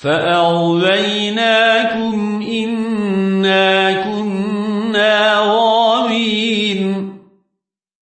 فأغويناكم إنا كنا غاوين